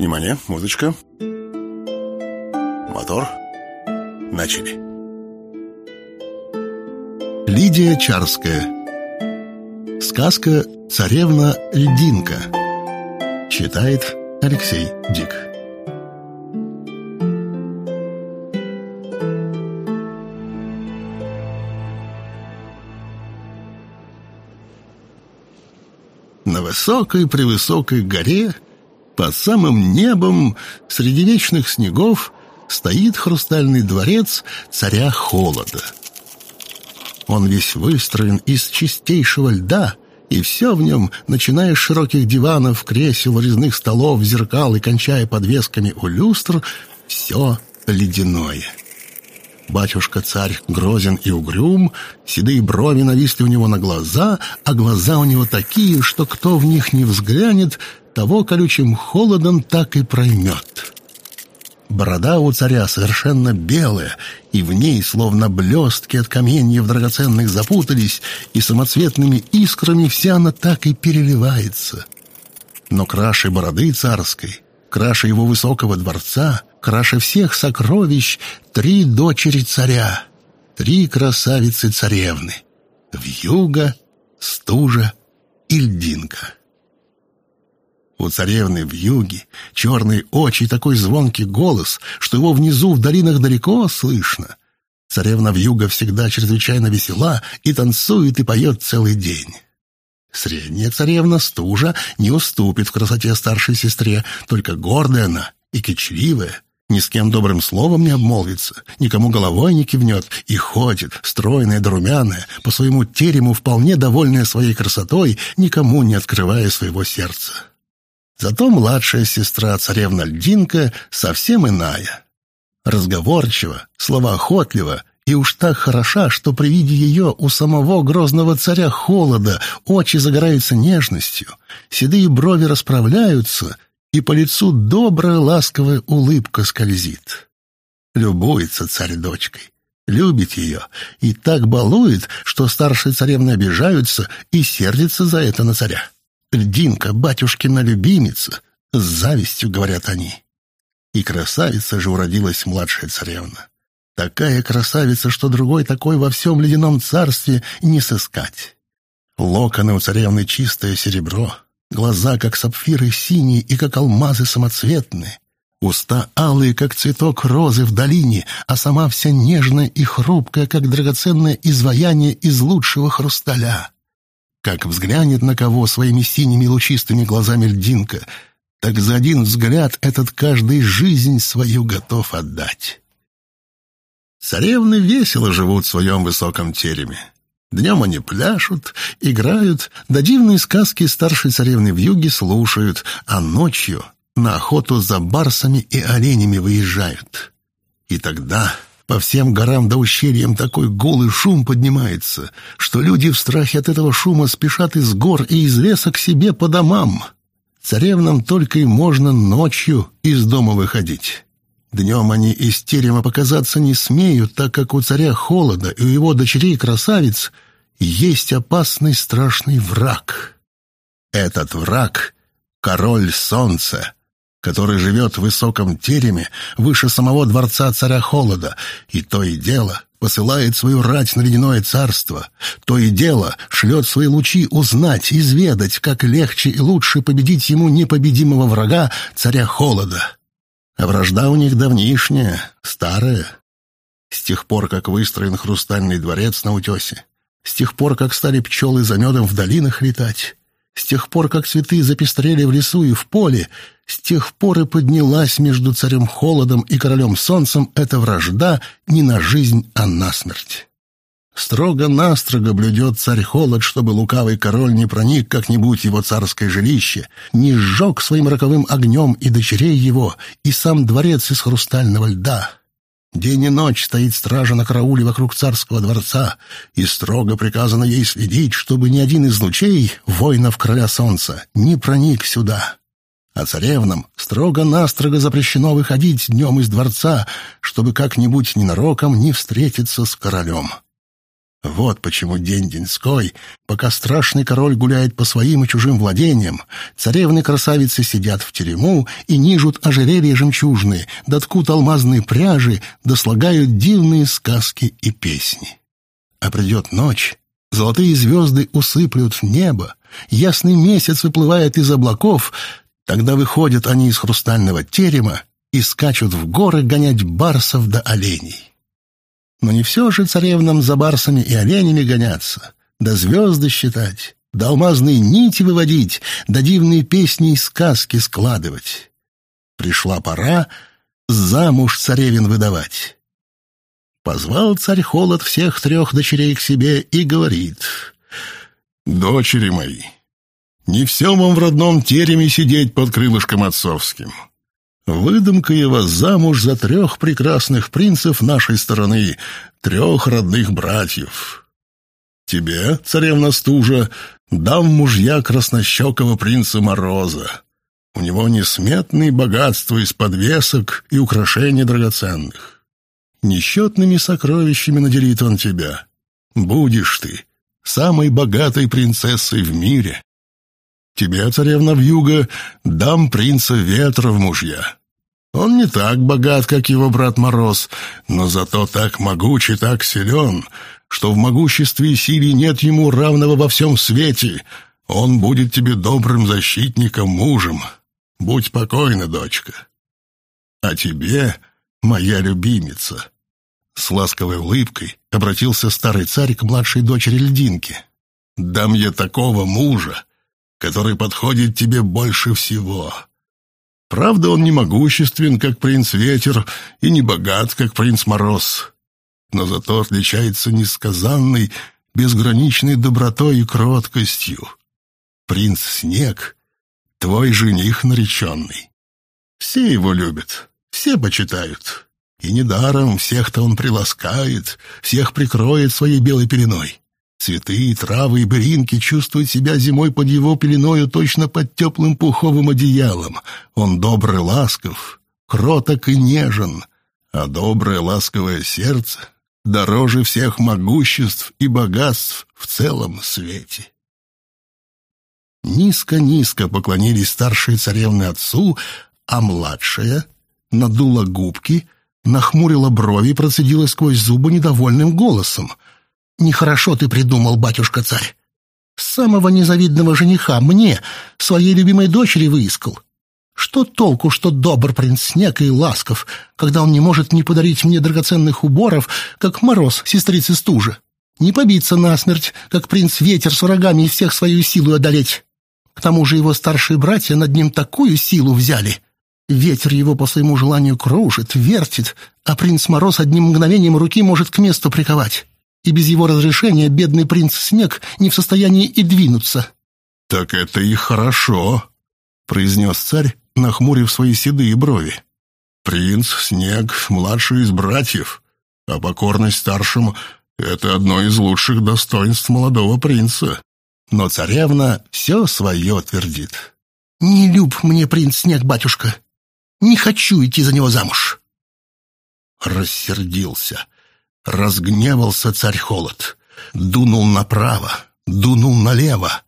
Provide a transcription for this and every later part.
Внимание, музычка. Мотор. Начали. Лидия Чарская. Сказка «Царевна Льдинка». Читает Алексей Дик. На высокой-превысокой горе, под самым небом, среди вечных снегов, стоит хрустальный дворец царя Холода. Он весь выстроен из чистейшего льда, и все в нем, начиная с широких диванов, кресел, резных столов, зеркал и кончая подвесками у люстр, все ледяное. Батюшка-царь грозен и угрюм, седые брови нависли у него на глаза, а глаза у него такие, что кто в них не взглянет, того колючим холодом так и проймет. Борода у царя совершенно белая, и в ней, словно блестки от каменьев драгоценных, запутались, и самоцветными искрами вся она так и переливается. Но краше бороды царской, краше его высокого дворца, краше всех сокровищ три дочери царя, три красавицы-царевны — Вьюга, Стужа и Льдинка. У царевны в юге черные очи и такой звонкий голос, что его внизу в долинах далеко слышно. Царевна в юга всегда чрезвычайно весела и танцует и поет целый день. Средняя царевна Стужа не уступит в красоте старшей сестре, только гордая она и кичливая. Ни с кем добрым словом не обмолвится, никому головой не кивнет и ходит, стройная да румяная, по своему терему вполне довольная своей красотой, никому не открывая своего сердца. Зато младшая сестра царевна Льдинка совсем иная. Разговорчива, словоохотлива и уж так хороша, что при виде ее у самого грозного царя холода очи загораются нежностью, седые брови расправляются, и по лицу добрая ласковая улыбка скользит. Любуется царь дочкой, любит ее и так балует, что старшие царевны обижаются и сердятся за это на царя. Льдинка, батюшкина любимица, с завистью говорят они. И красавица же уродилась младшая царевна. Такая красавица, что другой такой во всем ледяном царстве не сыскать. Локоны у царевны чистое серебро, глаза, как сапфиры синие и как алмазы самоцветные, уста алые, как цветок розы в долине, а сама вся нежная и хрупкая, как драгоценное изваяние из лучшего хрусталя. Как взглянет на кого своими синими лучистыми глазами льдинка, так за один взгляд этот каждый жизнь свою готов отдать. Царевны весело живут в своем высоком тереме. Днем они пляшут, играют, да дивные сказки старшей царевны в юге слушают, а ночью на охоту за барсами и оленями выезжают. И тогда по всем горам да ущельям такой гул и шум поднимается, что люди в страхе от этого шума спешат из гор и из леса к себе по домам. Царевнам только и можно ночью из дома выходить. Днем они из терема показаться не смеют, так как у царя холода и у его дочерей красавиц есть опасный страшный враг. Этот враг — король солнца — который живет в высоком тереме выше самого дворца царя Холода, и то и дело посылает свою рать на ледяное царство, то и дело шлет свои лучи узнать, изведать, как легче и лучше победить ему непобедимого врага, царя Холода. А вражда у них давнишняя, старая. С тех пор, как выстроен хрустальный дворец на утесе, с тех пор, как стали пчелы за медом в долинах летать, с тех пор, как цветы запестрели в лесу и в поле, с тех пор и поднялась между царем Холодом и королем Солнцем эта вражда не на жизнь, а на смерть. Строго-настрого блюдет царь Холод, чтобы лукавый король не проник как-нибудь его царское жилище, не сжег своим роковым огнем и дочерей его, и сам дворец из хрустального льда. День и ночь стоит стража на карауле вокруг царского дворца, и строго приказано ей следить, чтобы ни один из лучей, воинов короля солнца, не проник сюда. А царевнам строго-настрого запрещено выходить днем из дворца, чтобы как-нибудь ненароком не встретиться с королем. Вот почему день-деньской, пока страшный король гуляет по своим и чужим владениям, царевны-красавицы сидят в терему и нижут ожерелья жемчужные, доткут алмазные пряжи, да слагают дивные сказки и песни. А придет ночь, золотые звезды усыплют небо, ясный месяц выплывает из облаков, тогда выходят они из хрустального терема и скачут в горы гонять барсов да оленей. Но не все же царевнам за барсами и оленями гоняться, да звезды считать, да алмазные нити выводить, да дивные песни и сказки складывать. Пришла пора замуж царевин выдавать. Позвал царь Холод всех трех дочерей к себе и говорит, «Дочери мои, не все вам в родном тереме сидеть под крылышком отцовским». Выдумка вас замуж за трех прекрасных принцев нашей стороны, трех родных братьев. Тебе, царевна Стужа, дам мужья краснощекого принца Мороза. У него несметные богатства из подвесок и украшений драгоценных. Несчетными сокровищами наделит он тебя. Будешь ты самой богатой принцессой в мире. Тебе, царевна Вьюга, дам принца ветра в мужья. Он не так богат, как его брат Мороз, но зато так могуч и так силен, что в могуществе и силе нет ему равного во всем свете. Он будет тебе добрым защитником, мужем. Будь покойна, дочка. А тебе, моя любимица, с ласковой улыбкой обратился старый царь к младшей дочери Льдинке. «Дам я такого мужа, который подходит тебе больше всего. Правда, он не могуществен, как принц Ветер, и не богат, как принц Мороз, но зато отличается несказанной, безграничной добротой и кроткостью. Принц Снег — твой жених нареченный. Все его любят, все почитают, и недаром всех-то он приласкает, всех прикроет своей белой пеленой. Цветы, травы и бринки чувствуют себя зимой под его пеленою точно под теплым пуховым одеялом. Он добрый, ласков, кроток и нежен, а доброе ласковое сердце дороже всех могуществ и богатств в целом свете. Низко-низко поклонились старшие царевны отцу, а младшая надула губки, нахмурила брови и процедила сквозь зубы недовольным голосом — Нехорошо ты придумал, батюшка-царь. Самого незавидного жениха мне, своей любимой дочери, выискал. Что толку, что добр принц Снег и ласков, когда он не может не подарить мне драгоценных уборов, как мороз сестрицы стужи? Не побиться насмерть, как принц Ветер с врагами и всех свою силу одолеть. К тому же его старшие братья над ним такую силу взяли. Ветер его по своему желанию кружит, вертит, а принц Мороз одним мгновением руки может к месту приковать и без его разрешения бедный принц Снег не в состоянии и двинуться». «Так это и хорошо», — произнес царь, нахмурив свои седые брови. «Принц Снег — младший из братьев, а покорность старшим — это одно из лучших достоинств молодого принца». Но царевна все свое твердит. «Не люб мне принц Снег, батюшка. Не хочу идти за него замуж». Рассердился. Разгневался царь Холод, дунул направо, дунул налево.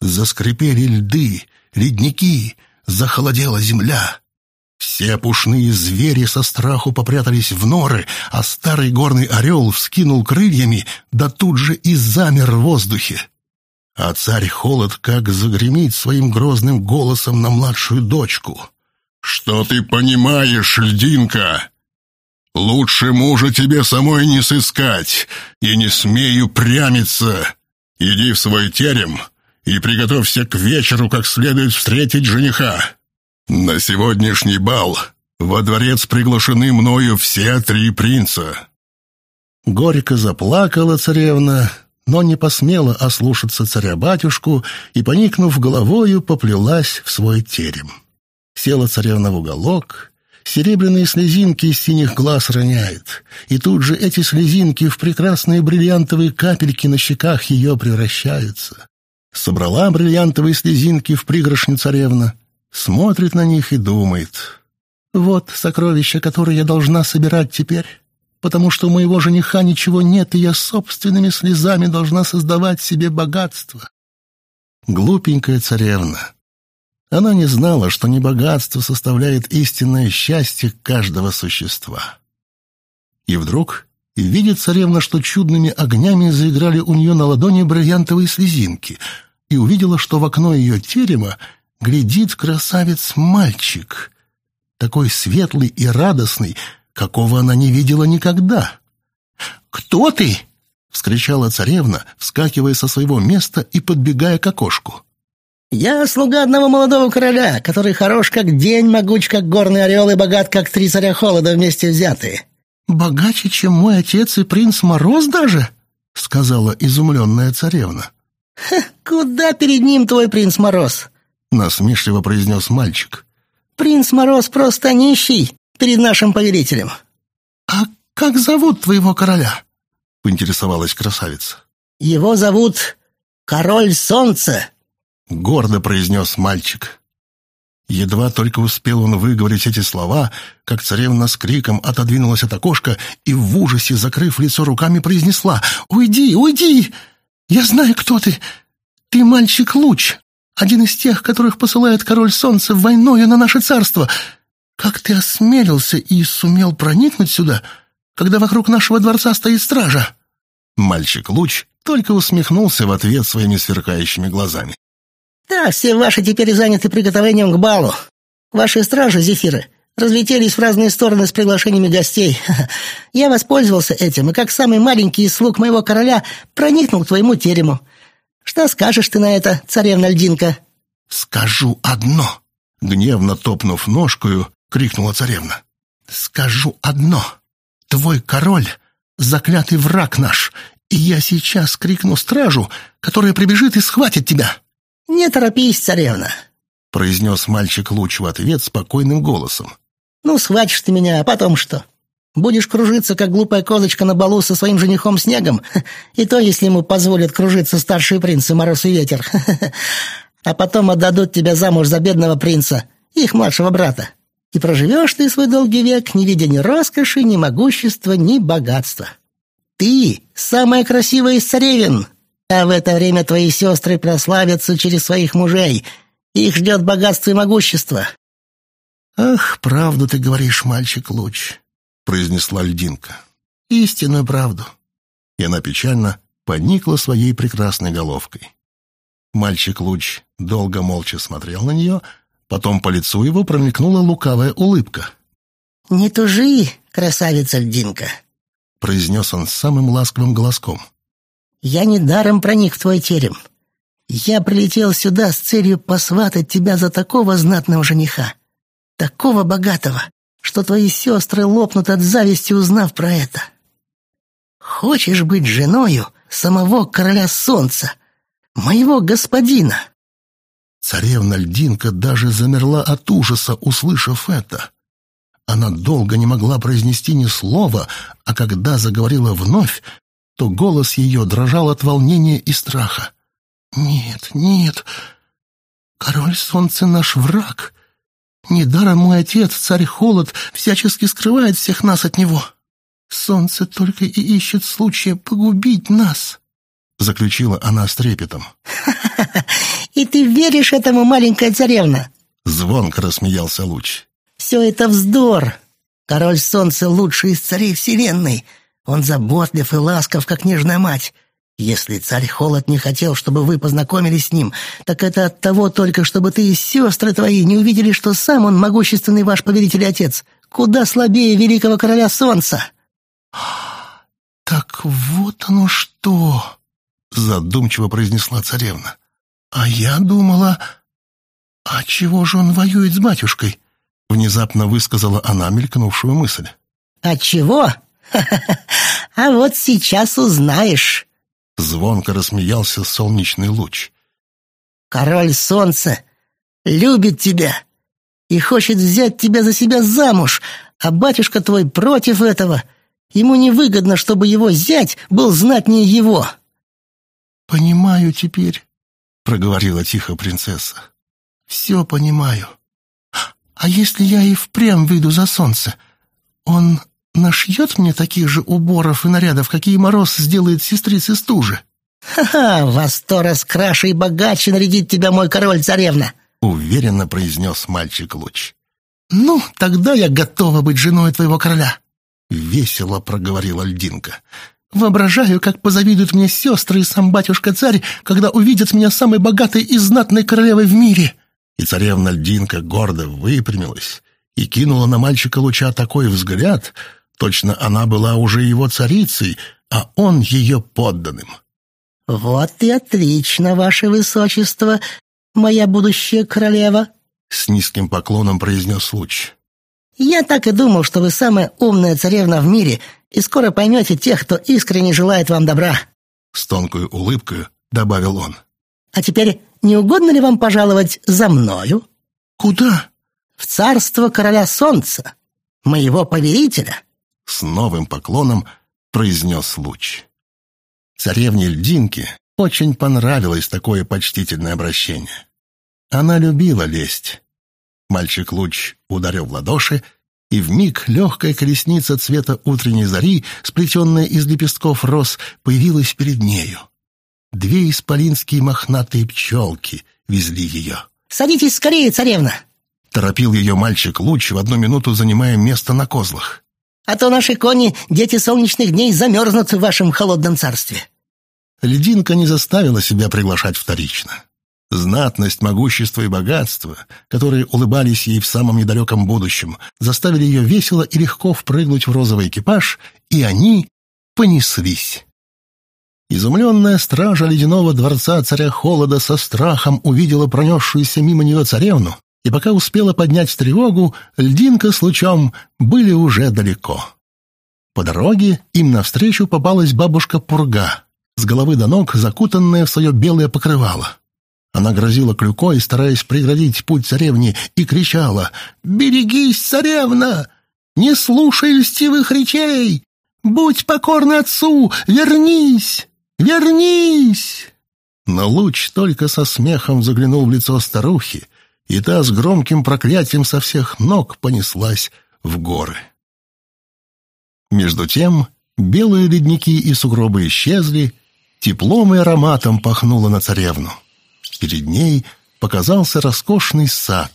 Заскрипели льды, ледники, захолодела земля. Все пушные звери со страху попрятались в норы, а старый горный орел вскинул крыльями, да тут же и замер в воздухе. А царь Холод как загремит своим грозным голосом на младшую дочку. «Что ты понимаешь, льдинка? Лучше мужа тебе самой не сыскать, и не смею прямиться. Иди в свой терем и приготовься к вечеру, как следует встретить жениха. На сегодняшний бал во дворец приглашены мною все три принца». Горько заплакала царевна, но не посмела ослушаться царя-батюшку и, поникнув головою, поплелась в свой терем. Села царевна в уголок Серебряные слезинки из синих глаз роняет, и тут же эти слезинки в прекрасные бриллиантовые капельки на щеках ее превращаются. Собрала бриллиантовые слезинки в пригоршню царевна, смотрит на них и думает. Вот сокровища, которые я должна собирать теперь. потому что у моего жениха ничего нет, и я собственными слезами должна создавать себе богатство. Глупенькая царевна. Она не знала, что не богатство составляет истинное счастье каждого существа. И вдруг видит царевна, что чудными огнями заиграли у нее на ладони бриллиантовые слезинки, и увидела, что в окно ее терема глядит красавец-мальчик, такой светлый и радостный, какого она не видела никогда. «Кто ты?» — вскричала царевна, вскакивая со своего места и подбегая к окошку. «Я слуга одного молодого короля, который хорош как день, могуч как горный орел и богат как три царя холода вместе взятые». «Богаче, чем мой отец и принц Мороз даже?» — сказала изумленная царевна. «Ха, куда перед ним твой принц Мороз?» — насмешливо произнес мальчик. «Принц Мороз просто нищий перед нашим повелителем». «А как зовут твоего короля?» — поинтересовалась красавица. «Его зовут Король Солнца», — гордо произнес мальчик. Едва только успел он выговорить эти слова, как царевна с криком отодвинулась от окошка и в ужасе, закрыв лицо руками, произнесла «Уйди, уйди! Я знаю, кто ты! Ты мальчик-луч, один из тех, которых посылает король солнца войною на наше царство. Как ты осмелился и сумел проникнуть сюда, когда вокруг нашего дворца стоит стража?» Мальчик-луч только усмехнулся в ответ своими сверкающими глазами. «Да, все ваши теперь заняты приготовлением к балу. Ваши стражи, Зефиры, разлетелись в разные стороны с приглашениями гостей. Я воспользовался этим, и как самый маленький из слуг моего короля проникнул к твоему терему. Что скажешь ты на это, царевна Льдинка?» «Скажу одно!» Гневно топнув ножкою, крикнула царевна. «Скажу одно! Твой король — заклятый враг наш, и я сейчас крикну стражу, которая прибежит и схватит тебя!» «Не торопись, царевна!» — произнес мальчик-луч в ответ спокойным голосом. «Ну, схватишь ты меня, а потом что? Будешь кружиться, как глупая козочка на балу со своим женихом Снегом, и то, если ему позволят кружиться старшие принцы Мороз и Ветер. А потом отдадут тебя замуж за бедного принца, их младшего брата. И проживешь ты свой долгий век, не видя ни роскоши, ни могущества, ни богатства. Ты — самая красивая из царевин, а в это время твои сестры прославятся через своих мужей. Их ждет богатство и могущество». «Ах, правду ты говоришь, мальчик-луч», — произнесла льдинка. «Истинную правду». И она печально поникла своей прекрасной головкой. Мальчик-луч долго молча смотрел на нее, потом по лицу его промелькнула лукавая улыбка. «Не тужи, красавица льдинка», — произнес он самым ласковым голоском. Я недаром проник в твой терем. Я прилетел сюда с целью посватать тебя за такого знатного жениха, такого богатого, что твои сестры лопнут от зависти, узнав про это. Хочешь быть женою самого короля солнца, моего господина?» Царевна Льдинка даже замерла от ужаса, услышав это. Она долго не могла произнести ни слова, а когда заговорила вновь, то голос ее дрожал от волнения и страха. «Нет, нет, король солнца наш враг. Недаром мой отец, царь Холод, всячески скрывает всех нас от него. Солнце только и ищет случая погубить нас», — заключила она с трепетом. И ты веришь этому, маленькая царевна?» Звонко рассмеялся Луч. «Все это вздор. Король солнца лучший из царей вселенной». Он заботлив и ласков, как нежная мать. Если царь Холод не хотел, чтобы вы познакомились с ним, так это от того только, чтобы ты и сестры твои не увидели, что сам он могущественный ваш повелитель и отец, куда слабее великого короля солнца». «Так вот оно что!» — задумчиво произнесла царевна. «А я думала... А чего же он воюет с батюшкой?» — внезапно высказала она мелькнувшую мысль. «От чего? А вот сейчас узнаешь. Звонко рассмеялся солнечный луч. Король солнца любит тебя и хочет взять тебя за себя замуж, а батюшка твой против этого. Ему невыгодно, чтобы его зять был знатнее его. «Понимаю теперь», — проговорила тихо принцесса. «Все понимаю. А если я и впрямь выйду за солнце, он нашьет мне таких же уборов и нарядов, какие Мороз сделает сестрице стужи?» «Ха-ха, во сто раз краше и богаче нарядит тебя мой король-царевна!» — уверенно произнес мальчик Луч. «Ну, тогда я готова быть женой твоего короля!» — весело проговорила льдинка. «Воображаю, как позавидуют мне сестры и сам батюшка-царь, когда увидят меня самой богатой и знатной королевой в мире!» И царевна льдинка гордо выпрямилась и кинула на мальчика Луча такой взгляд, точно она была уже его царицей, а он ее подданным. «Вот и отлично, ваше высочество, моя будущая королева!» С низким поклоном произнес Луч. «Я так и думал, что вы самая умная царевна в мире, и скоро поймете тех, кто искренне желает вам добра». С тонкой улыбкой добавил он. «А теперь не угодно ли вам пожаловать за мною?» «Куда?» «В царство короля солнца, моего повелителя». С новым поклоном произнес Луч. Царевне Льдинке очень понравилось такое почтительное обращение. Она любила лесть. Мальчик Луч ударил в ладоши, и вмиг легкая колесница цвета утренней зари, сплетенная из лепестков роз, появилась перед нею. Две исполинские мохнатые пчелки везли ее. «Садитесь скорее, царевна!» Торопил ее мальчик Луч, в одну минуту занимая место на козлах. «А то наши кони, дети солнечных дней, замерзнут в вашем холодном царстве!» Льдинка не заставила себя приглашать вторично. Знатность, могущество и богатство, которые улыбались ей в самом недалеком будущем, заставили ее весело и легко впрыгнуть в розовый экипаж, и они понеслись. Изумленная стража ледяного дворца царя Холода со страхом увидела пронесшуюся мимо нее царевну, и пока успела поднять тревогу, льдинка с лучом были уже далеко. По дороге им навстречу попалась бабушка Пурга, с головы до ног закутанная в свое белое покрывало. Она грозила клюкой, стараясь преградить путь царевне, и кричала «Берегись, царевна! Не слушай льстивых речей! Будь покорна отцу! Вернись! Вернись!» Но луч только со смехом заглянул в лицо старухи, и та с громким проклятием со всех ног понеслась в горы. Между тем белые ледники и сугробы исчезли, Теплом и ароматом пахнуло на царевну. Перед ней показался роскошный сад.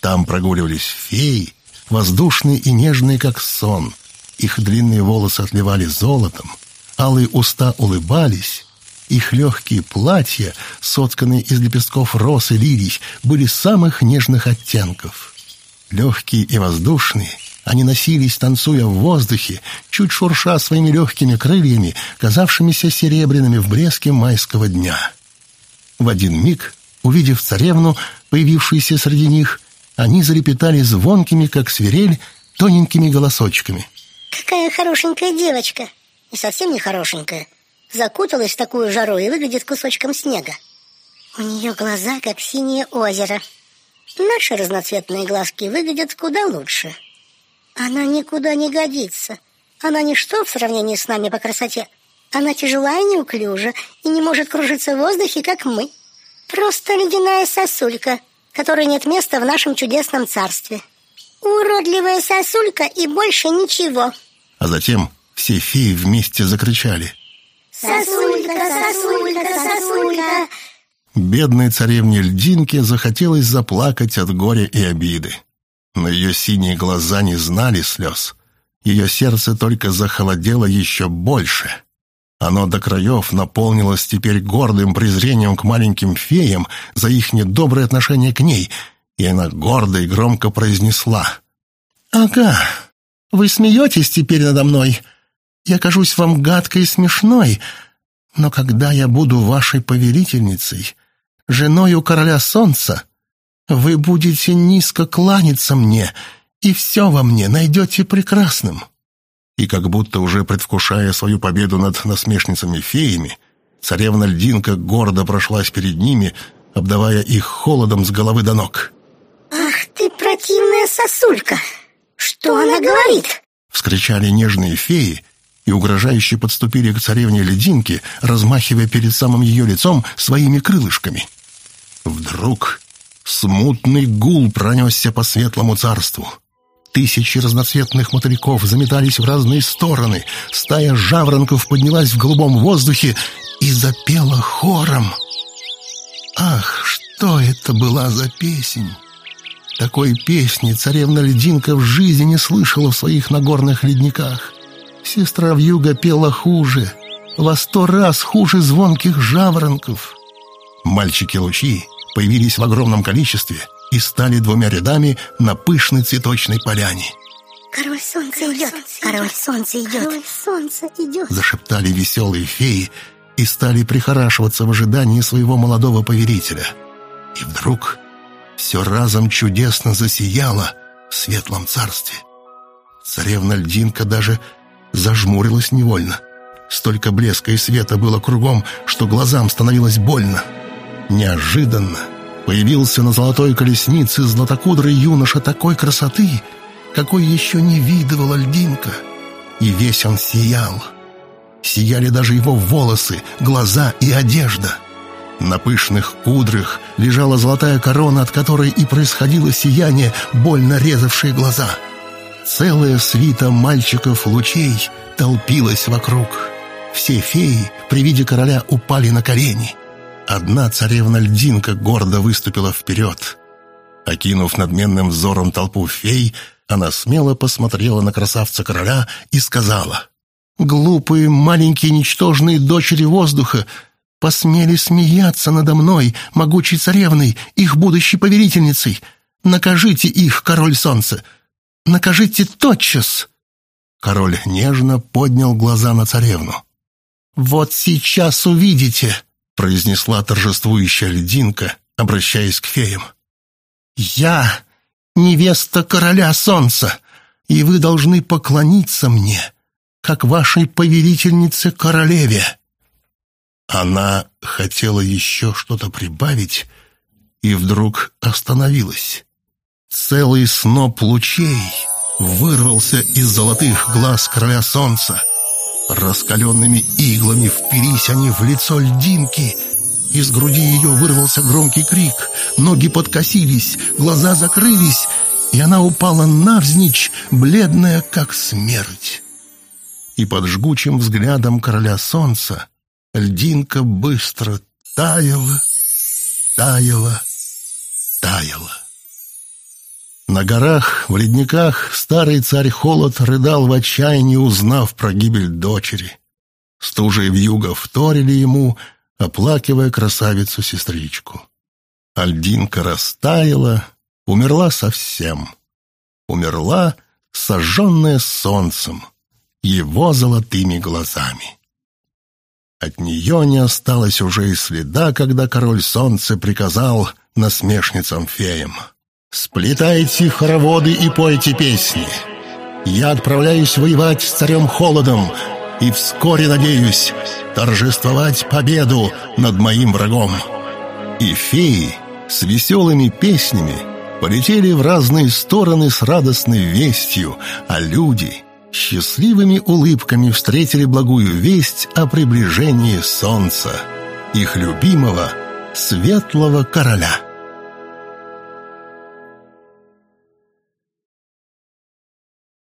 Там прогуливались феи, воздушные и нежные, как сон. Их длинные волосы отливали золотом, алые уста улыбались, их легкие платья, сотканные из лепестков роз и лилий, были самых нежных оттенков. Легкие и воздушные — они носились, танцуя в воздухе, чуть шурша своими легкими крыльями, казавшимися серебряными в блеске майского дня. В один миг, увидев царевну, появившуюся среди них, они залепетали звонкими, как свирель, тоненькими голосочками. «Какая хорошенькая девочка! И совсем не хорошенькая. Закуталась в такую жару и выглядит кусочком снега. У нее глаза, как синее озеро. Наши разноцветные глазки выглядят куда лучше». Она никуда не годится. Она ничто в сравнении с нами по красоте. Она тяжела и неуклюжа, и не может кружиться в воздухе, как мы. Просто ледяная сосулька, которой нет места в нашем чудесном царстве. Уродливая сосулька и больше ничего. А затем все феи вместе закричали. Сосулька, сосулька, сосулька. Бедной царевне Льдинке захотелось заплакать от горя и обиды но ее синие глаза не знали слез. Ее сердце только захолодело еще больше. Оно до краев наполнилось теперь гордым презрением к маленьким феям за их недоброе отношение к ней, и она гордо и громко произнесла. «Ага, вы смеетесь теперь надо мной. Я кажусь вам гадкой и смешной, но когда я буду вашей повелительницей, женою короля солнца, вы будете низко кланяться мне, и все во мне найдете прекрасным». И как будто уже предвкушая свою победу над насмешницами-феями, царевна Льдинка гордо прошлась перед ними, обдавая их холодом с головы до ног. «Ах ты противная сосулька! Что она говорит?» Вскричали нежные феи и угрожающе подступили к царевне Лединке, размахивая перед самым ее лицом своими крылышками. Вдруг Смутный гул пронесся по светлому царству. Тысячи разноцветных мотыльков заметались в разные стороны. Стая жаворонков поднялась в голубом воздухе и запела хором. Ах, что это была за песнь! Такой песни царевна Лединка в жизни не слышала в своих нагорных ледниках. Сестра Вьюга пела хуже, во сто раз хуже звонких жаворонков. Мальчики-лучи появились в огромном количестве и стали двумя рядами на пышной цветочной поляне. «Король солнца идет! Король солнца идет! Король солнца идет!» Зашептали веселые феи и стали прихорашиваться в ожидании своего молодого повелителя. И вдруг все разом чудесно засияло в светлом царстве. Царевна Льдинка даже зажмурилась невольно. Столько блеска и света было кругом, что глазам становилось больно. Неожиданно появился на золотой колеснице златокудрый юноша такой красоты, какой еще не видывала льдинка. И весь он сиял. Сияли даже его волосы, глаза и одежда. На пышных кудрях лежала золотая корона, от которой и происходило сияние, больно резавшее глаза. Целая свита мальчиков-лучей толпилась вокруг. Все феи при виде короля упали на колени. Одна царевна-льдинка гордо выступила вперед. Окинув надменным взором толпу фей, она смело посмотрела на красавца короля и сказала, «Глупые маленькие ничтожные дочери воздуха посмели смеяться надо мной, могучей царевной, их будущей повелительницей. Накажите их, король солнца! Накажите тотчас!» Король нежно поднял глаза на царевну. «Вот сейчас увидите», — произнесла торжествующая льдинка, обращаясь к феям. «Я невеста короля солнца, и вы должны поклониться мне, как вашей повелительнице-королеве». Она хотела еще что-то прибавить и вдруг остановилась. Целый сноп лучей вырвался из золотых глаз короля солнца. Раскаленными иглами впились они в лицо льдинки. Из груди ее вырвался громкий крик. Ноги подкосились, глаза закрылись, и она упала навзничь, бледная, как смерть. И под жгучим взглядом короля солнца льдинка быстро таяла, таяла, таяла. На горах, в ледниках старый царь Холод рыдал в отчаянии, узнав про гибель дочери. Стужа и вьюга вторили ему, оплакивая красавицу-сестричку. Альдинка растаяла, умерла совсем. Умерла, сожженная солнцем, его золотыми глазами. От нее не осталось уже и следа, когда король солнца приказал насмешницам-феям — Сплетайте хороводы и пойте песни. Я отправляюсь воевать с царем Холодом и вскоре, надеюсь, торжествовать победу над моим врагом. И феи с веселыми песнями полетели в разные стороны с радостной вестью, а люди счастливыми улыбками встретили благую весть о приближении солнца, их любимого светлого короля.